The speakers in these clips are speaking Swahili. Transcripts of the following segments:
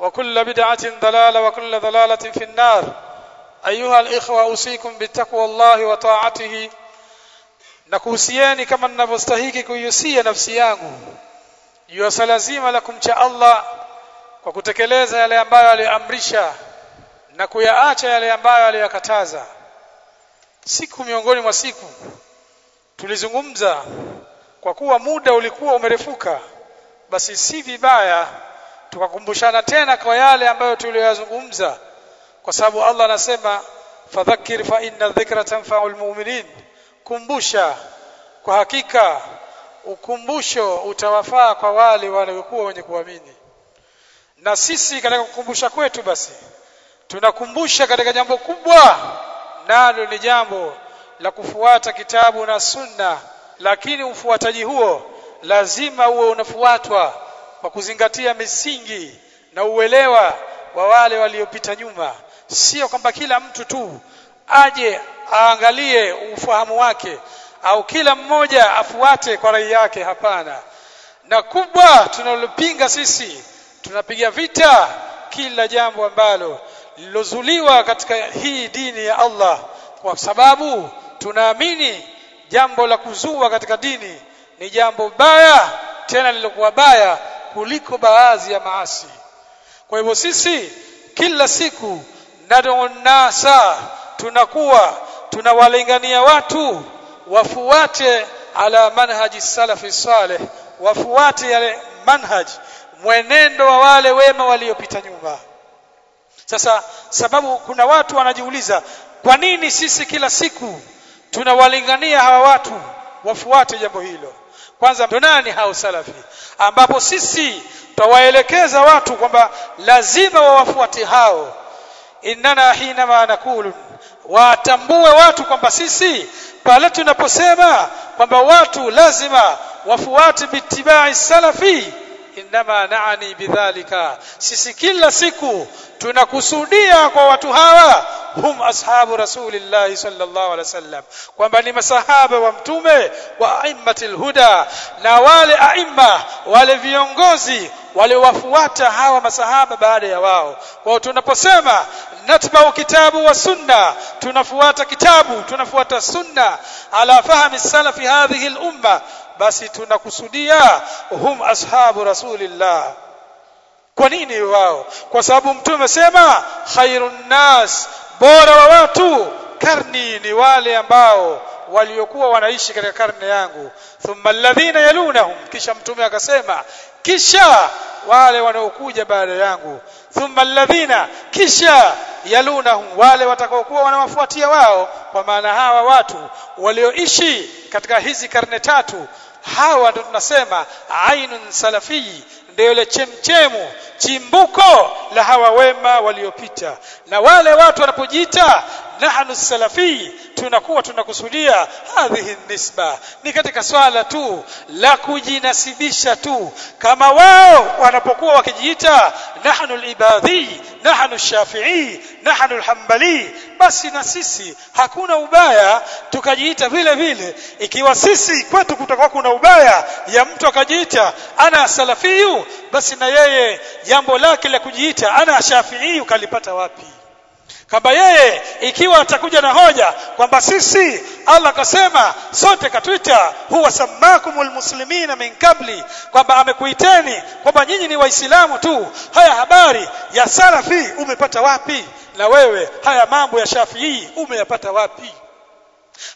وكل بدعة ضلالة وكل ضلالة في النار أيها الإخوة أوصيكم بتقوى الله وطاعته nakuhusieni kama ninavyostahiki kuihusia nafsi yangu juu ya swala zima la kumcha Allah kwa kutekeleza yale ambayo aliamrisha na kuyaacha yale ambayo aliyakataza siku miongoni mwa siku tulizungumza kwa kuwa muda ulikuwa umerefuka basi si vibaya tukakumbushana tena kwa yale ambayo tuliyozungumza kwa sababu Allah anasema fadhakkir fa inna dhikra tanfa'ul mu'minin kumbusha kwa hakika ukumbusho utawafaa kwa wale waliokuwa wenye kuamini. Na sisi katika kukumbusha kwetu basi tunakumbusha katika jambo kubwa. Nalo ni jambo la kufuata kitabu na sunna. Lakini ufuataji huo lazima uwe unafuatwa kwa kuzingatia misingi na uelewa wa wale waliopita nyuma. Sio kwamba kila mtu tu aje aangalie ufahamu wake au kila mmoja afuate kwa rai yake hapana. Na kubwa tunalopinga sisi tunapiga vita kila jambo ambalo lilozuliwa katika hii dini ya Allah kwa sababu tunaamini jambo la kuzua katika dini ni jambo baya tena lilokuwa baya kuliko baadhi ya maasi. Kwa hivyo sisi kila siku nadu nasa tunakuwa tunawalingania watu wafuate ala manhaji salafi saleh wafuate yale manhaji mwenendo wa wale wema waliopita nyuma. Sasa sababu kuna watu wanajiuliza kwa nini sisi kila siku tunawalingania hawa watu wafuate jambo hilo kwanza ndo nani hao salafi? Ambapo sisi tutawaelekeza watu kwamba lazima wawafuate hao. Innana hina ma nakulu watambue watu kwamba sisi pale tunaposema kwamba watu lazima wafuate bitibai salafi inma naani bidhalika sisi kila siku tunakusudia kwa watu hawa hum ashabu rasulillahi sallallahu alaihi wasallam kwamba ni masahaba wa mtume wa aimmatil huda na wale aima wale viongozi waliowafuata hawa masahaba baada ya wao. Kwao tunaposema natbau kitabu wa sunna tunafuata kitabu tunafuata sunna ala fahmi salafi hadhihi al-umma basi tunakusudia hum ashabu rasulillah. Kwa nini wao? Kwa sababu mtume amesema khairun nas bora wa watu. Karni ni wale ambao waliokuwa wanaishi katika karne yangu. Thumma alladhina yalunahum. Kisha mtume akasema kisha wale wanaokuja baada yangu. Thumma alladhina kisha yalunahum. Wale watakaokuwa wanawafuatia wao. Kwa maana hawa watu walioishi katika hizi karne tatu hawa ndo tunasema ainun salafii ndio ile chemchemu chimbuko la hawa wema waliopita. Na wale watu wanapojiita nahnu salafi tunakuwa tunakusudia hadhihi nisba. Ni katika swala tu la kujinasibisha tu. Kama wao wanapokuwa wakijiita nahnu al-ibadhi nahnu shafi'i nahnu al-hanbali basi na sisi hakuna ubaya tukajiita vile vile. Ikiwa sisi kwetu kutakuwa kuna ubaya ya mtu akajiita ana salafiyu basi na yeye jambo lake la kujiita ana shafi'i ukalipata wapi kama yeye ikiwa atakuja na hoja kwamba sisi Allah akasema sote katuita huwa samakumul muslimina min kabli kwamba amekuiteni kwamba nyinyi ni waislamu tu. Haya habari ya salafi umepata wapi? Na wewe haya mambo ya shafii umeyapata wapi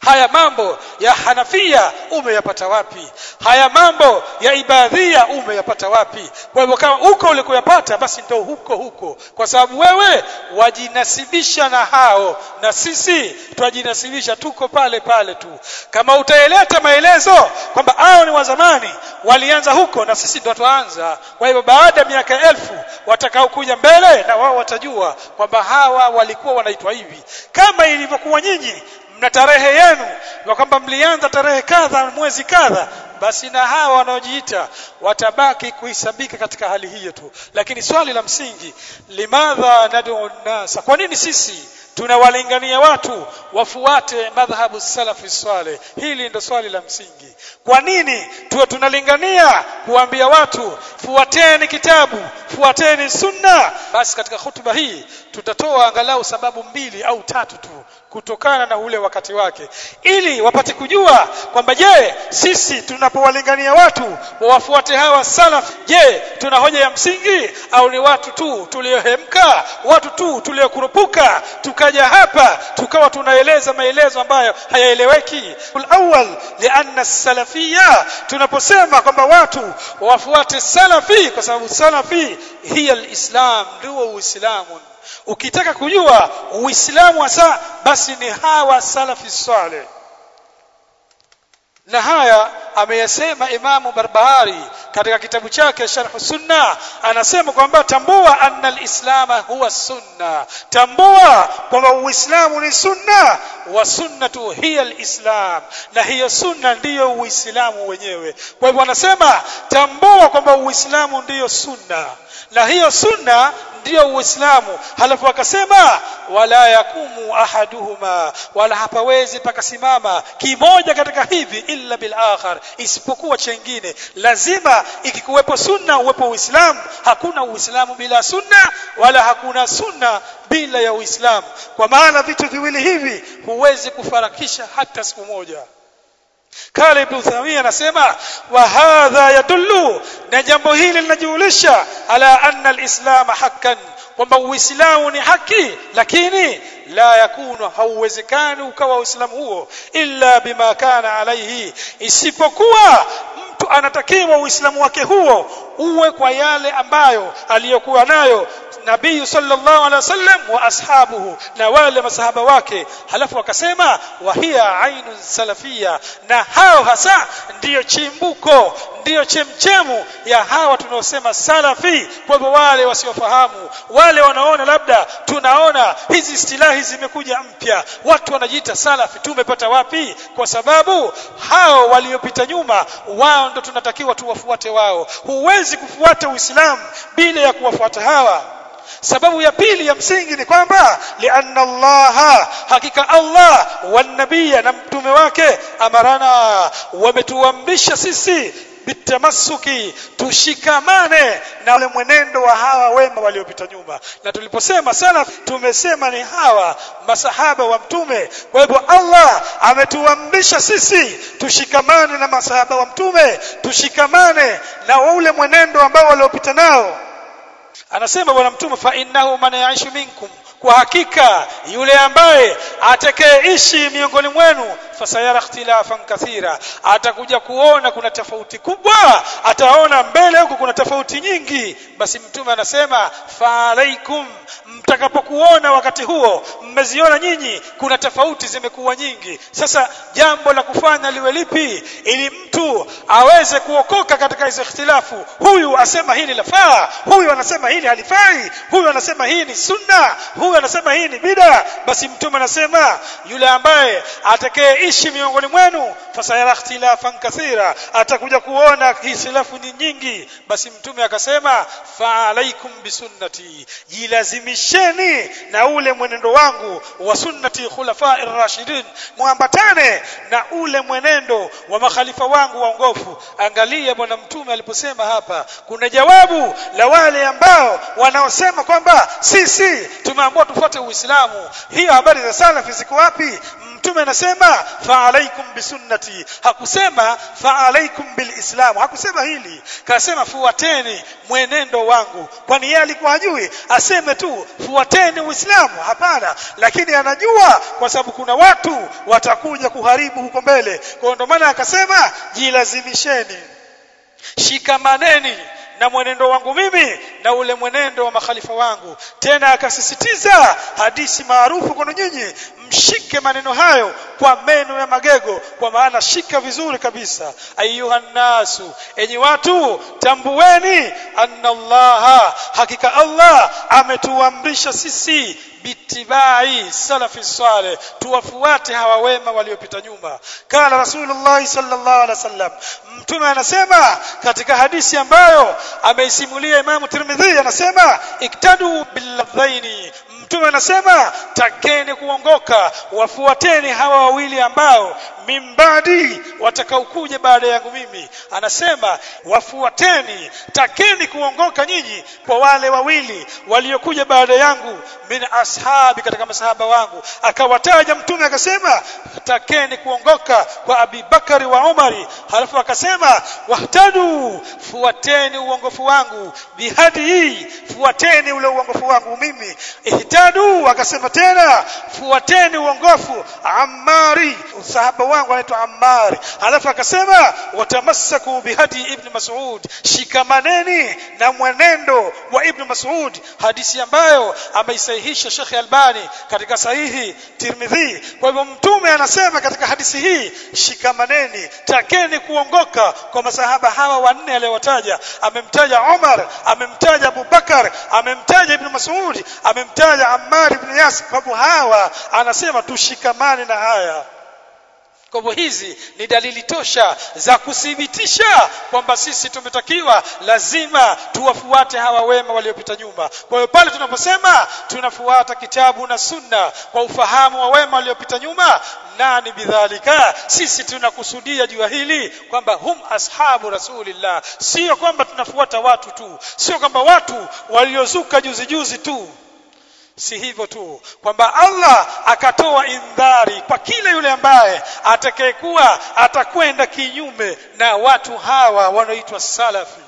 haya mambo ya hanafia umeyapata wapi? Haya mambo ya ibadhia umeyapata wapi? Kwa hivyo kama huko ulikuyapata basi ndio huko huko. Kwa sababu wewe wajinasibisha na hao na sisi twajinasibisha tuko pale pale tu. Kama utaeleta maelezo kwamba hao ni wa zamani walianza huko na sisi ndio twaanza. Kwa hivyo baada ya miaka elfu watakaokuja mbele na wao watajua kwamba hawa walikuwa wanaitwa hivi. Kama ilivyokuwa nyinyi mna tarehe yenu na kwamba mlianza tarehe kadha mwezi kadha basi na hawa wanaojiita watabaki kuhisabika katika hali hiyo tu. Lakini swali la msingi limadha nad'u nasa? Kwa nini sisi tunawalingania watu wafuate madhhabu salafi swale? Hili ndo swali la msingi. Kwa nini tuwe tunalingania kuambia watu fuateni kitabu fuateni sunna basi katika hutuba hii tutatoa angalau sababu mbili au tatu tu kutokana na ule wakati wake ili wapate kujua kwamba je sisi tunapowalingania watu wawafuate hawa salaf je tuna hoja ya msingi au ni watu tu tuliohemka watu tu tuliokurupuka tukaja hapa tukawa tunaeleza maelezo ambayo hayaeleweki? Awal lianna salafia tunaposema kwamba watu wafuate salafi kwa sababu salafi hiya alislam ndio uislamu ukitaka kujua uislamu hasa basi ni hawa salafi saleh na haya ameyasema imamu barbahari katika kitabu chake sharh sunna. Anasema kwamba tambua anna alislama huwa sunna. Tambua kwamba uislamu ni sunna wa sunnatu hiya alislam. Na hiyo sunna ndiyo uislamu wenyewe. Kwa hivyo anasema tambua kwamba uislamu ndiyo sunna. Na hiyo sunna ndiyo uislamu. Halafu akasema wala yakumu ahaduhuma. Wala hapawezi pakasimama kimoja katika hivi illa bil akhar. Isipokuwa chengine. Lazima ikikuwepo sunna uwepo uislamu. Hakuna uislamu bila sunna wala hakuna sunna bila ya uislamu. Kwa maana vitu viwili hivi huwezi kufarakisha hata siku moja Kale Ibn Uthaymeen anasema wa hadha yadullu na jambo hili linajulisha ala anna alislam haqqan kwamba uislamu ni haki lakini la yakunu hauwezekani ukawa uislamu huo illa bima kana alaihi isipokuwa mtu anatakiwa uislamu wake huo uwe kwa yale ambayo aliyokuwa nayo nabii sallallahu alaihi wasallam wa ashabuhu na wale masahaba wake. Halafu wakasema wa hiya ainun salafia na hao hasa ndiyo chimbuko ndiyo chemchemu ya hawa tunaosema salafi kwa wale wasiofahamu wale wanaona labda tunaona hizi istilahi zimekuja mpya. Watu wanajiita salafi tumepata wapi? Kwa sababu hao waliopita nyuma wao ndo tunatakiwa tuwafuate wao. Huwezi kufuata uislamu bila ya kuwafuata hawa sababu ya pili ya msingi ni kwamba lianna allaha hakika allah wanabia na mtume wake amarana. Wametuamrisha sisi bitamasuki tushikamane na ule mwenendo wa hawa wema waliopita nyuma. Na tuliposema salaf tumesema ni hawa masahaba wa mtume. Kwa hivyo Allah ametuamrisha sisi tushikamane na masahaba wa mtume tushikamane na ule mwenendo ambao waliopita nao anasema bwana mtume fa innahu man yaishu minkum kwa hakika yule ambaye atakayeishi miongoni mwenu fasayara ikhtilafan kathira atakuja kuona kuna tofauti kubwa ataona mbele huko kuna tofauti nyingi. Basi mtume anasema fa alaikum mtakapokuona wakati huo mmeziona nyinyi kuna tofauti zimekuwa nyingi. Sasa jambo la kufanya liwe lipi? Ili mtu aweze kuokoka katika hizo ikhtilafu. Huyu asema hili lafaa huyu anasema hili halifai huyu anasema hii ni sunna huyu anasema hii ni bida basi mtume anasema yule ambaye atakayeishi miongoni mwenu fasayara ikhtilafan kathira atakuja kuona hisilafu ni nyingi. Basi mtume akasema fa alaikum bisunnati jilazimisheni na ule mwenendo wangu wa sunnati khulafa'ir rashidin muambatane na ule mwenendo wa makhalifa wangu waongofu angalia bwana mtume aliposema hapa kuna jawabu la wale ambao wanaosema kwamba sisi tumeambiwa tufuate uislamu. Hiyo habari za salafi ziko wapi? Mtume anasema fa alaikum bisunnati hakusema fa alaikum bilislam hakusema hili. Kasema fuateni mwenendo wangu. Kwani yeye alikuwa hajui? Aseme tu fuateni uislamu. Hapana. Lakini anajua kwa sababu kuna watu watakuja kuharibu huko mbele. Kwa ndio maana akasema jilazimisheni. Shikamaneni na mwenendo wangu mimi na ule mwenendo wa makhalifa wangu. Tena akasisitiza hadithi maarufu kwenu nyinyi mshike maneno hayo kwa meno ya magego kwa maana shika vizuri kabisa. Ayuha nasu enyi watu tambueni anna allaha hakika allah ametuamrisha sisi bitibai salafi saleh tuwafuate hawa wema waliopita nyuma. Kala rasulullah sallallahu alaihi wasallam mtume anasema katika hadithi ambayo ameisimulia imamu tirmidhi anasema iktadu billadhaini mtume anasema takeni kuongoka wafuateni hawa wawili ambao mimbadi watakaokuja baada yangu mimi. Anasema wafuateni takeni kuongoka nyinyi kwa wale wawili waliokuja baada yangu min ashabi katika masahaba wangu. Akawataja mtume akasema takeni kuongoka kwa Abi Bakari wa Umari halafu akasema wahtadu fuateni uongofu wangu. Bihadi hii fuateni ule uongofu wangu mimi ihtadu akasema tena fuateni uongofu Ammari sahaba wangu anaitwa Ammari. Alafu akasema watamassaku bihadi ibn Mas'ud shikamaneni na mwenendo wa ibn Mas'ud. Hadithi ambayo ameisahihisha Sheikh Albani katika sahihi Tirmidhi. Kwa hivyo mtume anasema katika hadithi hii shikamaneni takeni kuongoka kwa masahaba hawa wanne aliyowataja amemtaja Omar amemtaja Abubakar amemtaja Ibn Mas'ud amemtaja Ammar ibn Yasir kwa sababu hawa anasema tushikamane na haya. Kwa hizi ni dalili tosha za kuthibitisha kwamba sisi tumetakiwa lazima tuwafuate hawa wema waliopita nyuma. Kwa hiyo pale tunaposema tunafuata kitabu na sunna kwa ufahamu wa wema waliopita nyuma nani bidhalika? Sisi tunakusudia jua hili kwamba hum ashabu rasulillah. Sio kwamba tunafuata watu tu sio kwamba watu waliozuka juzi juzi tu si hivyo tu kwamba Allah akatoa indhari kwa kila yule ambaye atakayekuwa atakwenda kinyume na watu hawa wanaoitwa salafi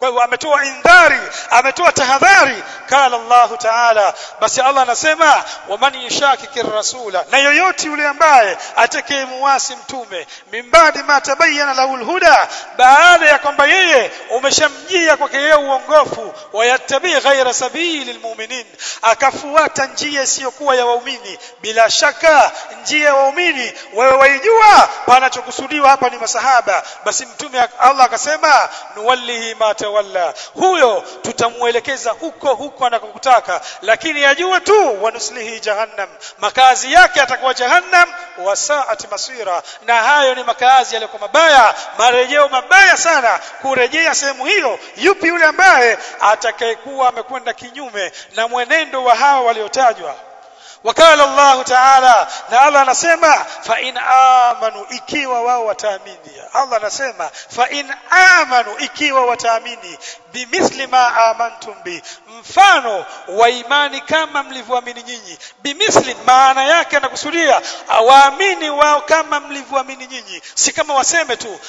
kwa hivyo ametoa indhari ametoa tahadhari. Kala Allahu Taala. Basi Allah anasema waman yushakiki rasula na yoyote yule ambaye atakayemuasi mtume mimbadi ma tabayyana lahu alhuda baada ya kwamba yeye umeshamjia kwake yeye uongofu wayattabi ghaira sabili almu'minin akafuata njia isiyokuwa ya waumini. Bila shaka njia ya waumini wewe waijua panachokusudiwa hapa ni masahaba. Basi mtume Allah akasema nuwallihi ma tawalla huyo tutamuelekeza huko huko anakokutaka lakini ajue tu wanuslihi jahannam makazi yake atakuwa jahannam wa saati masira. Na hayo ni makazi yaliyokuwa mabaya marejeo mabaya sana kurejea sehemu hiyo yupi yule ambaye atakayekuwa amekwenda kinyume na mwenendo wa hawa waliotajwa wakala Allah Taala na Allah anasema fa in amanu ikiwa wao wataamini. Allah anasema fa in amanu ikiwa wataamini. Bimithli ma amantum bi. Mfano wa imani kama mlivyoamini nyinyi. Bimithli maana yake anakusudia waamini wao kama mlivyoamini nyinyi. Si kama waseme tu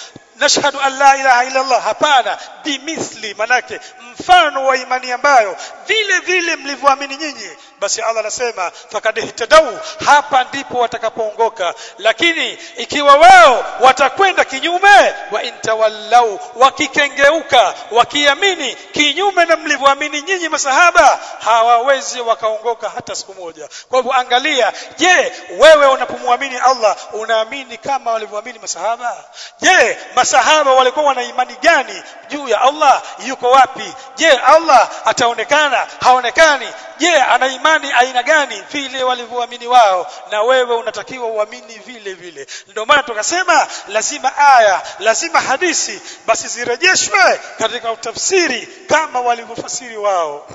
nashhadu an la ilaha illa Allah hapana bimithli manake mfano wa imani ambayo vile vile mlivyoamini nyinyi. Basi Allah anasema fakad ihtadau hapa ndipo watakapoongoka. Lakini ikiwa wao watakwenda kinyume wa intawallau wakikengeuka wakiamini kinyume na mlivyoamini nyinyi masahaba hawawezi wakaongoka hata siku moja. Kwa hivyo angalia je wewe unapomwamini Allah unaamini kama walivyoamini masahaba? Je masahaba walikuwa wana imani gani juu ya Allah? Yuko wapi? Je Allah ataonekana? Haonekani. Je ana imani aina gani? Vile walivyoamini wao. Na wewe unatakiwa uamini vile vile. Ndio maana tukasema lazima aya lazima hadisi basi zirejeshwe katika utafsiri kama walivyofasiri wao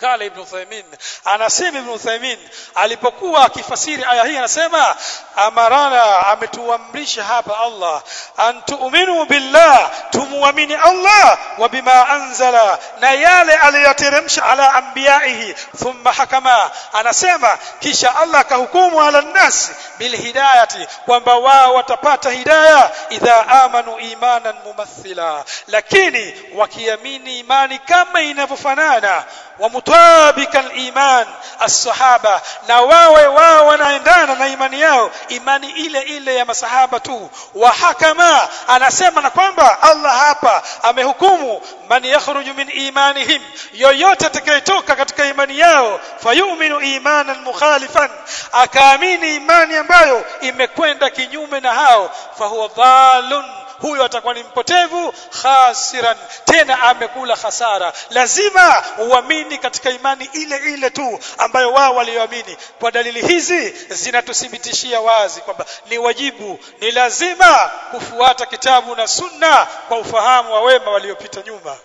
kala ibn Uthaymeen. Anasema ibn Uthaymeen alipokuwa akifasiri aya hii anasema amarana ametuamrisha hapa Allah antu'minu billah tumuamini Allah wa bima anzala na yale aliyoteremsha ala anbiyaihi thumma hakama. Anasema kisha Allah akahukumu ala nnas bil hidayati kwamba wao watapata hidayah idha amanu imanan mumathila. Lakini wakiamini imani kama inavyofanana wa mutabika al-iman as-sahaba. Na wawe wao wanaendana na imani yao imani ile ile ya masahaba tu. Wa hakama anasema na kwamba Allah hapa amehukumu man yakhruju min imanihim yoyote atakayetoka katika imani yao fayuminu imanan mukhalifan akaamini imani ambayo imekwenda kinyume na hao fahuwa dhalun huyo atakuwa ni mpotevu khasiran tena amekula hasara lazima uamini katika imani ile ile tu ambayo wao walioamini kwa dalili hizi zinatuthibitishia wazi kwamba ni wajibu ni lazima kufuata kitabu na sunna kwa ufahamu wa wema waliopita nyuma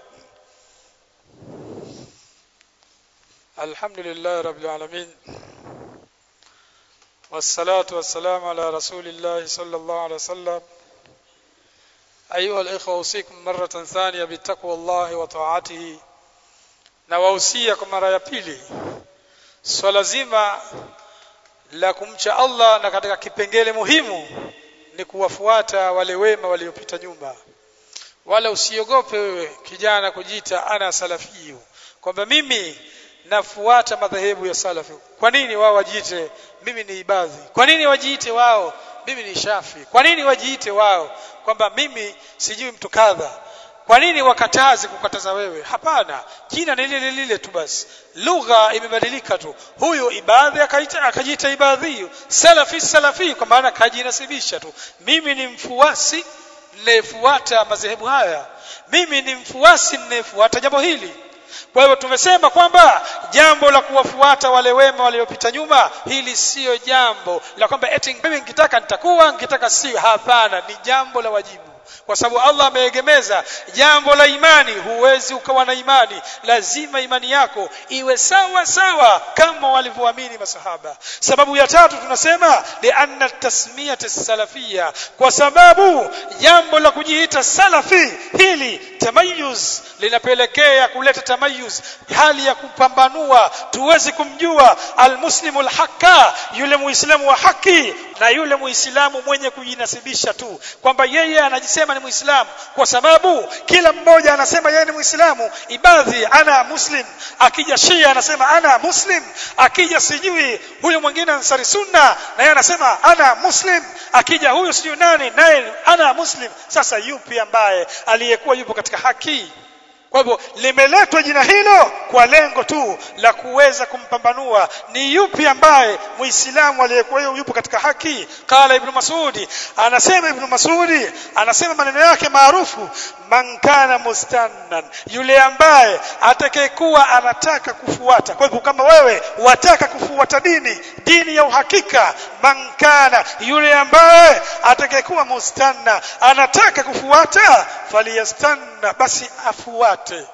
alhamdulillah rabbil alamin والصلاة والسلام على رسول الله صلى الله عليه وسلم أيها الإخوة أوصيكم مرة ثانية بتقوى الله وطاعته na wahusia kwa mara ya pili swala zima la kumcha Allah na katika kipengele muhimu ni kuwafuata wale wema waliopita nyuma wala usiogope wewe kijana kujiita ana salafiyu kwamba mimi nafuata madhehebu ya salafi kwa nini wao wajiite mimi ni ibadhi kwa nini wajiite wao mimi ni shafi. Kwa nini wajiite wao kwamba mimi sijui mtu kadha? Kwa nini wakatazi kukataza wewe? Hapana. Jina ni lile lile tu basi. Lugha imebadilika tu. Huyu ibadhi akajiita ibadhi salafi salafi kwa maana kajinasibisha tu. Mimi ni mfuasi ninayefuata madhehebu haya. Mimi ni mfuasi ninayefuata jambo hili kwa hivyo tumesema kwamba jambo la kuwafuata wale wema waliopita nyuma hili siyo jambo la kwamba eti mimi nikitaka nitakuwa nikitaka sio. Hapana ni jambo la wajibu kwa sababu Allah ameegemeza jambo la imani huwezi ukawa na imani. Lazima imani yako iwe sawa sawa kama walivyoamini masahaba. Sababu ya tatu tunasema li anna tasmiyat salafia kwa sababu jambo la kujiita salafi hili tamayuz linapelekea kuleta tamayuz hali ya kupambanua. Tuwezi kumjua almuslimu alhaqqa yule muislamu wa haki na yule muislamu mwenye kujinasibisha tu. Kwamba yeye anajisema ni muislamu kwa sababu kila mmoja anasema yeye ni muislamu. Ibadhi ana muslim. Akija shia anasema ana muslim. Akija sijui huyu mwingine ansari sunna na yeye anasema ana muslim. Akija huyu sijui nani naye ana muslim. Sasa yupi ambaye aliyekuwa yupo katika haki kwa hivyo limeletwa jina hilo kwa lengo tu la kuweza kumpambanua ni yupi ambaye muislamu aliyekuwa yupo katika haki. Qala ibn masudi anasema ibn masudi anasema maneno yake maarufu man kana mustannan yule ambaye atakayekuwa anataka kufuata. Kwa hivyo kama wewe wataka kufuata dini dini ya uhakika man kana yule ambaye atakayekuwa mustanna anataka kufuata faliyastanna basi afuate.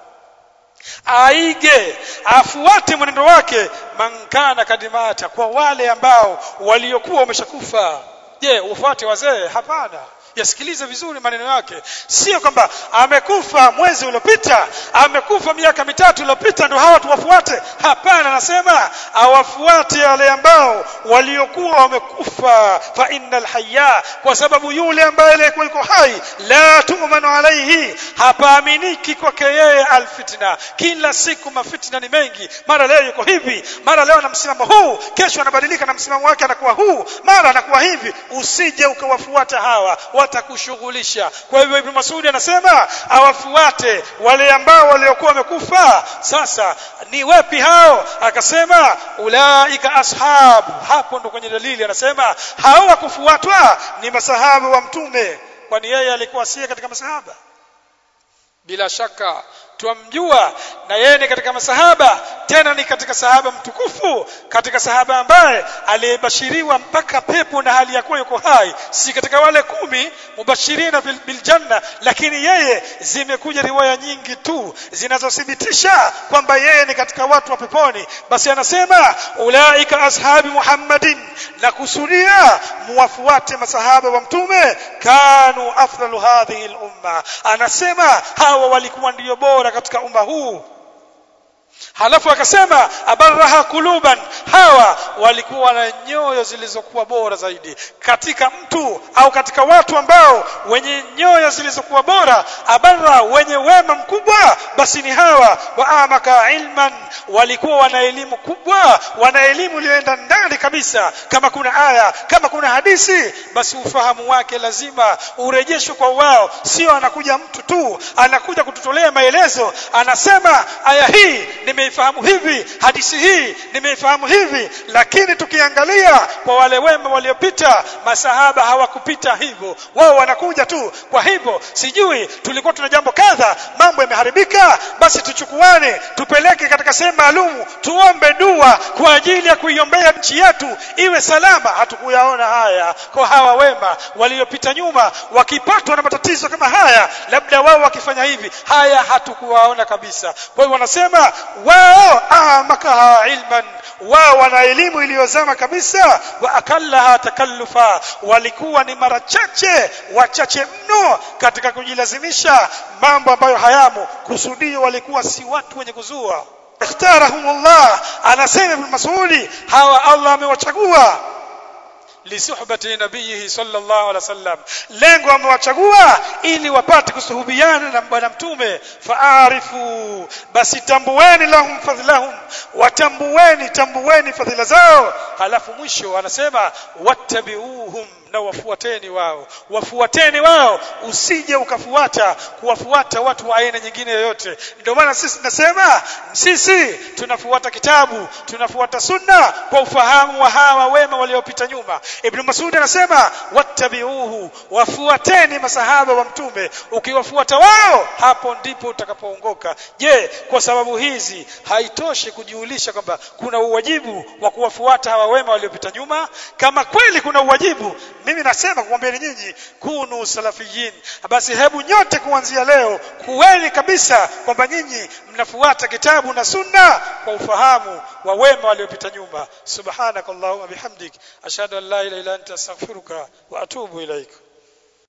Aige afuate mwenendo wake. Mankana kadimata kwa wale ambao waliokuwa wameshakufa. Je ufuate wazee? Hapana yasikilize vizuri maneno yake. Sio kwamba amekufa mwezi uliopita amekufa miaka mitatu iliyopita ndio hawa tuwafuate. Hapana anasema awafuate wale ambao waliokuwa wamekufa. Fa innal hayya kwa sababu yule ambaye alikuwa yuko hai la tu'manu alayhi hapaaminiki kwake yeye alfitna. Kila siku mafitna ni mengi. Mara leo yuko hivi mara leo na msimamo huu kesho anabadilika na msimamo wake anakuwa huu mara anakuwa hivi. Usije ukawafuata hawa watakushughulisha. Kwa hivyo ibn Masudi anasema awafuate wale ambao waliokuwa wamekufa. Sasa ni wapi hao? Akasema ulaika ashabu hapo ndo kwenye dalili anasema hao wakufuatwa ni masahaba wa mtume. Kwani yeye alikuwa sie katika masahaba? Bila shaka twamjua na yeye ni katika masahaba tena ni katika sahaba mtukufu katika sahaba ambaye aliyebashiriwa mpaka pepo na hali ya kuwa yuko hai. Si katika wale kumi mubashirina biljanna bil janna lakini yeye zimekuja riwaya nyingi tu zinazothibitisha kwamba yeye ni katika watu wa peponi. Basi anasema ulaika ashabi muhammadin na kusudia muwafuate masahaba wa mtume kanu afdalu hadhihi al umma anasema hawa walikuwa ndio bora katika umma huu halafu akasema abaraha kuluban. Hawa walikuwa na nyoyo zilizokuwa bora zaidi katika mtu au katika watu ambao wenye nyoyo zilizokuwa bora. Abara wenye wema mkubwa basi ni hawa. Wa amaka ilman walikuwa wana elimu kubwa wana elimu iliyoenda ndani kabisa. Kama kuna aya kama kuna hadisi basi ufahamu wake lazima urejeshwe kwa wao. Sio anakuja mtu tu anakuja kututolea maelezo. Anasema aya hii nimeifahamu hivi hadisi hii nimeifahamu hivi lakini tukiangalia kwa wale wema waliopita masahaba hawakupita hivyo. Wao wanakuja tu kwa hivyo. Sijui tulikuwa tuna jambo kadha mambo yameharibika basi tuchukuane tupeleke katika sehemu maalum tuombe dua kwa ajili ya kuiombea nchi yetu iwe salama. Hatukuyaona haya kwa hawa wema waliopita nyuma wakipatwa na matatizo kama haya labda wao wakifanya hivi. Haya hatukuwaona kabisa. Kwa hiyo wanasema wao amakaha ilman. Wao wana elimu iliyozama kabisa. Wa akallaha takallufa walikuwa ni mara chache wachache mno katika kujilazimisha mambo ambayo hayamo. Kusudio walikuwa si watu wenye kuzua. Ikhtarahumullah. Anasema ibn masudi hawa Allah amewachagua lisuhbati nabiyihi sallallahu alaihi wasallam. Lengo amewachagua ili wapate kusuhubiana na bwana mtume. Faarifu basi tambueni lahum fadhlahum watambueni tambueni fadhila zao. Halafu mwisho anasema wattabiuhum na wafuateni wao. Wafuateni wao usije ukafuata kuwafuata watu wa aina nyingine yoyote. Ndio maana sisi tunasema sisi tunafuata kitabu tunafuata sunna kwa ufahamu wa hawa wema waliopita nyuma. Ibn masud anasema wattabiuhu wafuateni masahaba wa mtume. Ukiwafuata wao hapo ndipo utakapoongoka. Je kwa sababu hizi haitoshi kujiulisha kwamba kuna uwajibu wa kuwafuata hawa wema waliopita nyuma? Kama kweli kuna uwajibu mimi nasema kuambieni nyinyi kunu salafiyin basi hebu nyote kuanzia leo kuweni kabisa kwamba nyinyi mnafuata kitabu na sunna kwa ufahamu wa wema waliopita nyuma. Subhanakallahumma bihamdik. Ashhadu an la ilaha illa anta astaghfiruka wa atubu ilaika